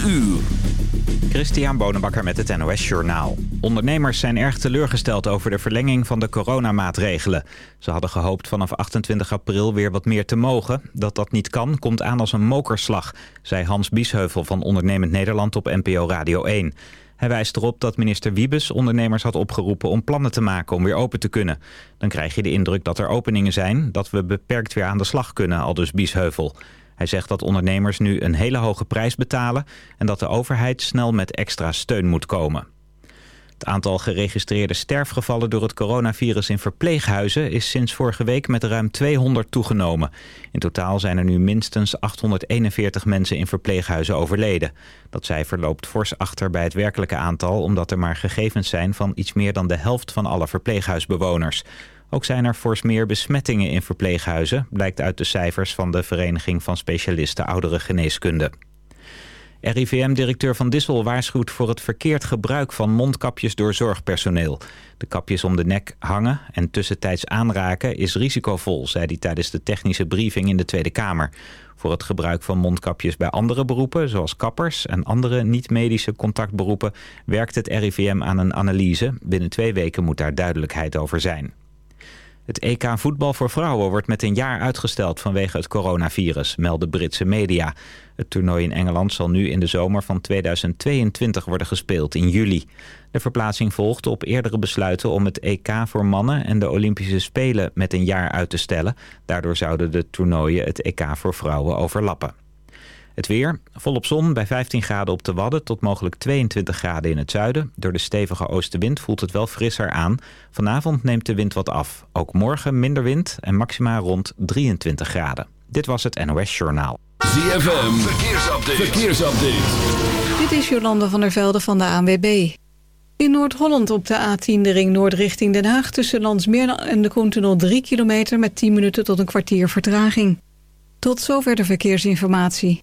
4 uur. Christian Bonenbakker met het NOS Journaal. Ondernemers zijn erg teleurgesteld over de verlenging van de coronamaatregelen. Ze hadden gehoopt vanaf 28 april weer wat meer te mogen. Dat dat niet kan, komt aan als een mokerslag, zei Hans Biesheuvel van Ondernemend Nederland op NPO Radio 1. Hij wijst erop dat minister Wiebes ondernemers had opgeroepen om plannen te maken om weer open te kunnen. Dan krijg je de indruk dat er openingen zijn, dat we beperkt weer aan de slag kunnen, al dus Biesheuvel. Hij zegt dat ondernemers nu een hele hoge prijs betalen... en dat de overheid snel met extra steun moet komen. Het aantal geregistreerde sterfgevallen door het coronavirus in verpleeghuizen... is sinds vorige week met ruim 200 toegenomen. In totaal zijn er nu minstens 841 mensen in verpleeghuizen overleden. Dat cijfer loopt fors achter bij het werkelijke aantal... omdat er maar gegevens zijn van iets meer dan de helft van alle verpleeghuisbewoners. Ook zijn er fors meer besmettingen in verpleeghuizen... blijkt uit de cijfers van de Vereniging van Specialisten Ouderengeneeskunde. RIVM-directeur Van Dissel waarschuwt voor het verkeerd gebruik van mondkapjes door zorgpersoneel. De kapjes om de nek hangen en tussentijds aanraken is risicovol, zei hij tijdens de technische briefing in de Tweede Kamer. Voor het gebruik van mondkapjes bij andere beroepen, zoals kappers en andere niet-medische contactberoepen, werkt het RIVM aan een analyse. Binnen twee weken moet daar duidelijkheid over zijn. Het EK voetbal voor vrouwen wordt met een jaar uitgesteld vanwege het coronavirus, melden Britse media. Het toernooi in Engeland zal nu in de zomer van 2022 worden gespeeld in juli. De verplaatsing volgde op eerdere besluiten om het EK voor mannen en de Olympische Spelen met een jaar uit te stellen. Daardoor zouden de toernooien het EK voor vrouwen overlappen. Het weer, volop zon bij 15 graden op de Wadden tot mogelijk 22 graden in het zuiden. Door de stevige oostenwind voelt het wel frisser aan. Vanavond neemt de wind wat af. Ook morgen minder wind en maxima rond 23 graden. Dit was het NOS Journaal. ZFM, verkeersupdate. verkeersupdate. Dit is Jolande van der Velde van de ANWB. In Noord-Holland op de A10 de ring Noord richting Den Haag... tussen Landsmeer en de Koentunnel 3 kilometer... met 10 minuten tot een kwartier vertraging. Tot zover de verkeersinformatie.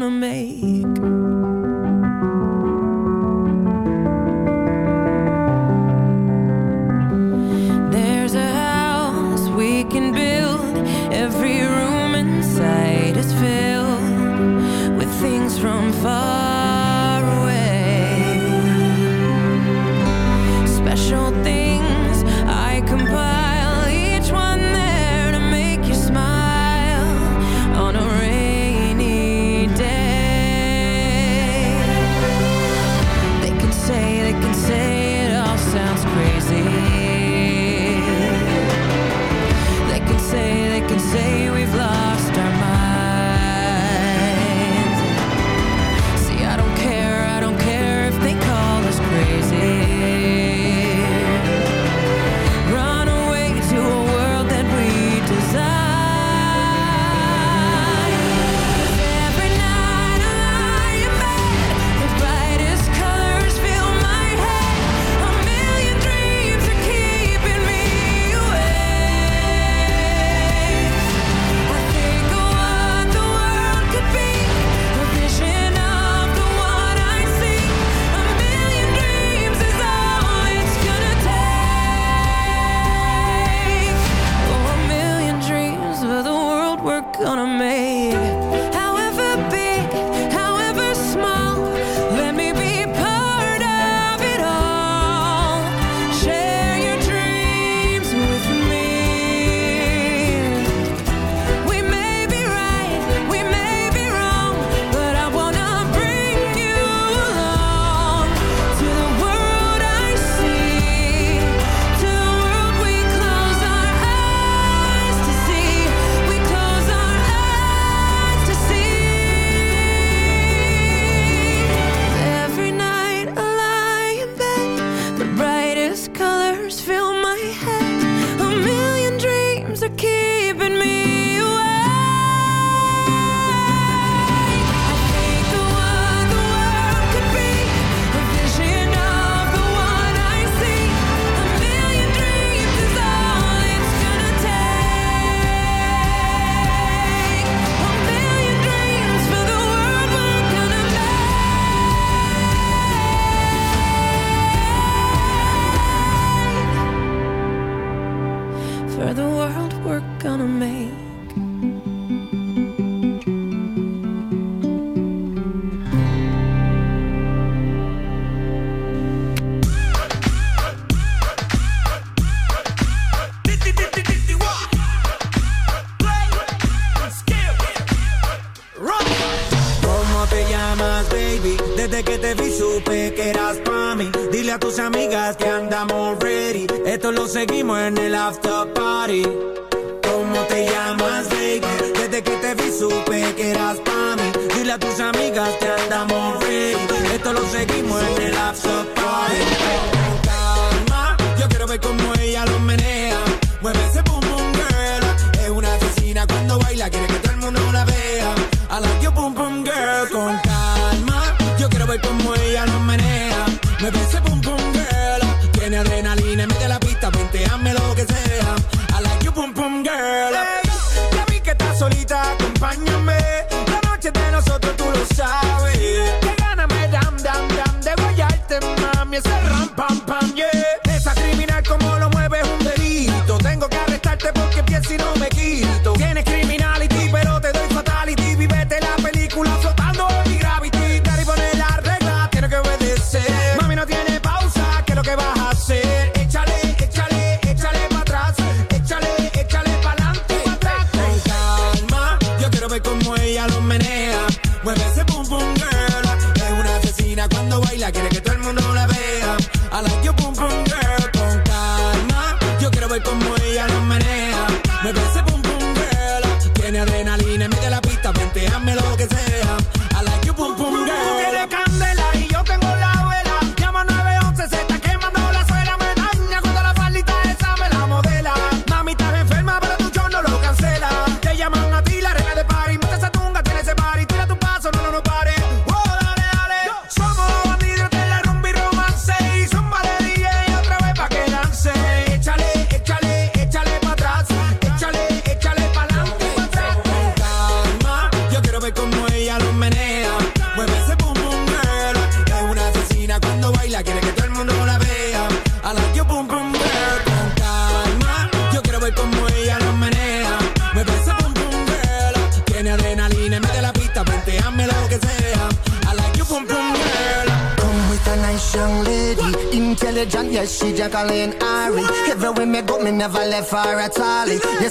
wanna make.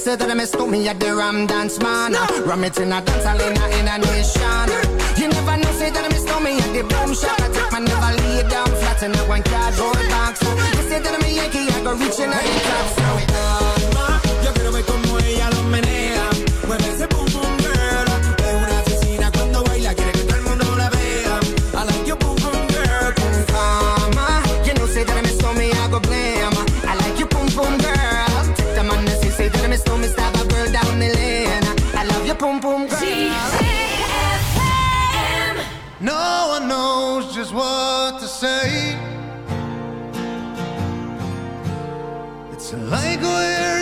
say that I miss me at the Ram Dance Man. No. Ram it in a dance hall in a, in a nation. You never know, say that I miss me at the Boom Shop. I take my never lay down flat in a one cardboard box. You say that I'm a Yankee, I go reaching out the top. what to say. It's like we're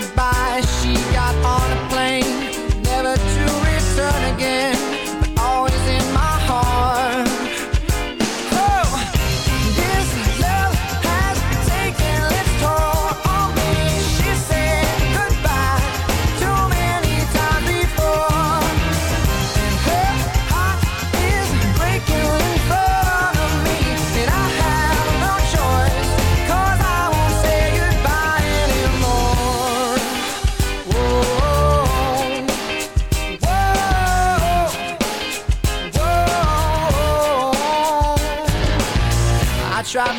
Bye.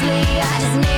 honestly, I just need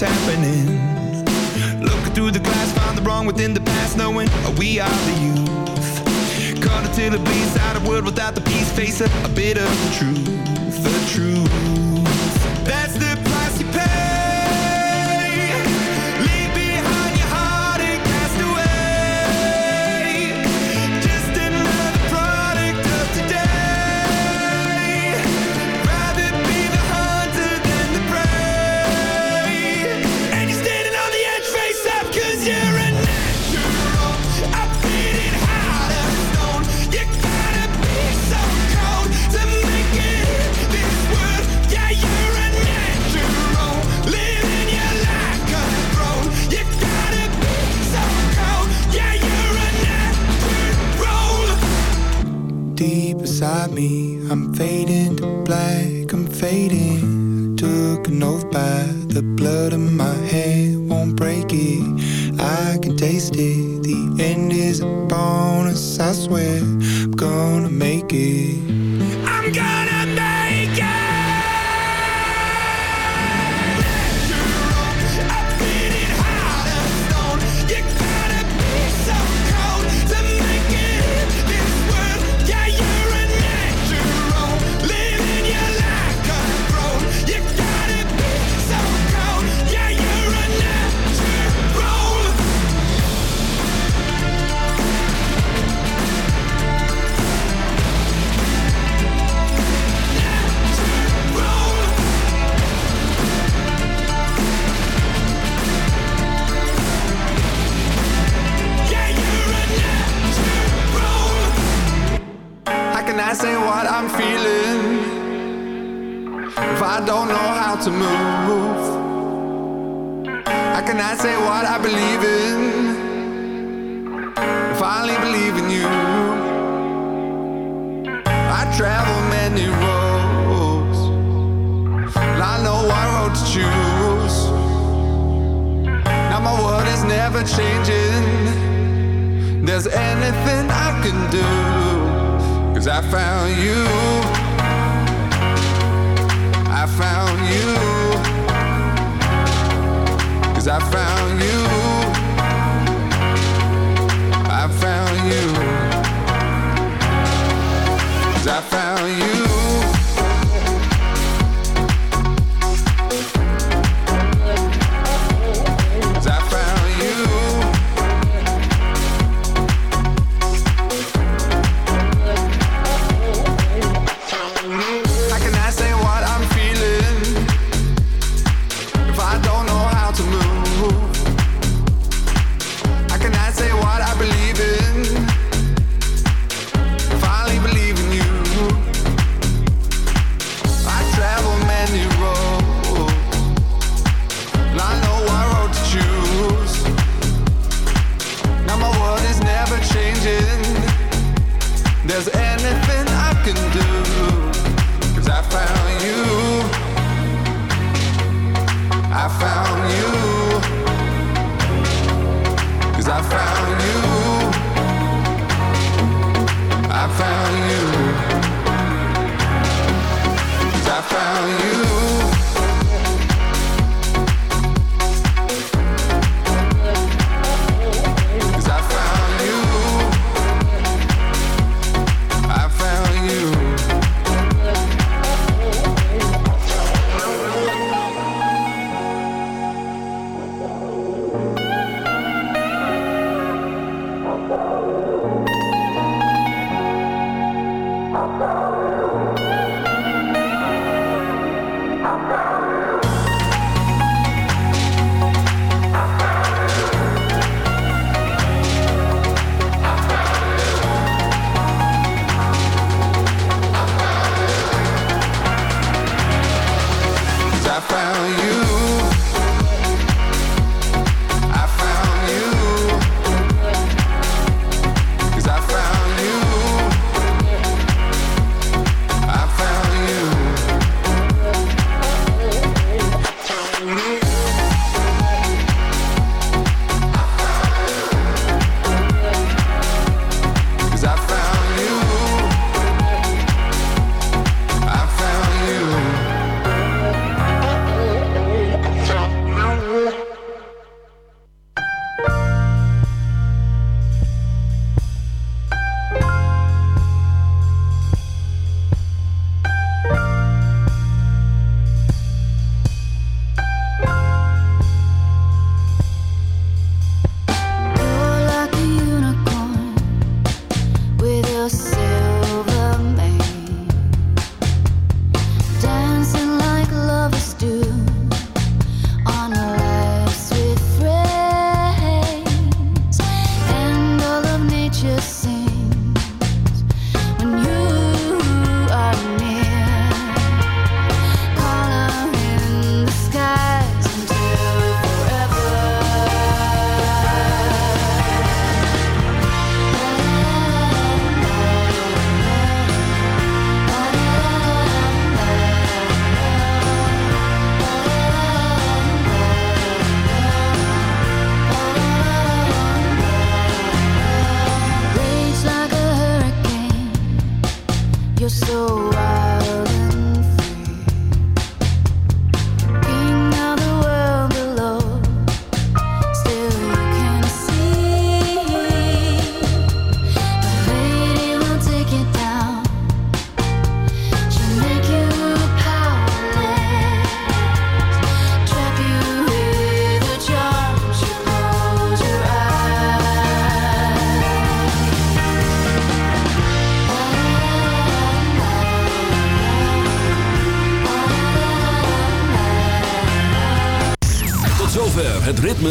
what's happening. Looking through the glass, find the wrong within the past Knowing we are the youth. Caught until it bleeds out of world without the peace Face a, a bit of the truth, the truth. tasty. The end is a bonus, I swear. I'm gonna